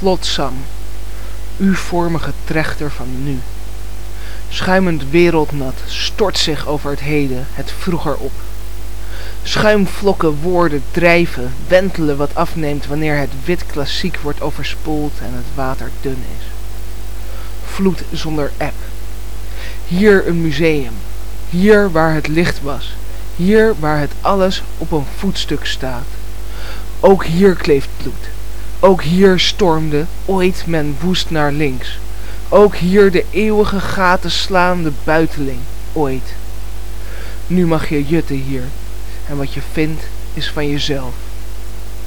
flotsam, U-vormige trechter van nu. Schuimend wereldnat stort zich over het heden, het vroeger op. Schuimvlokken woorden drijven, wentelen wat afneemt wanneer het wit klassiek wordt overspoeld en het water dun is. Vloed zonder eb. Hier een museum. Hier waar het licht was. Hier waar het alles op een voetstuk staat. Ook hier kleeft bloed. Ook hier stormde, ooit men woest naar links. Ook hier de eeuwige gaten slaande buiteling, ooit. Nu mag je jutten hier. En wat je vindt is van jezelf.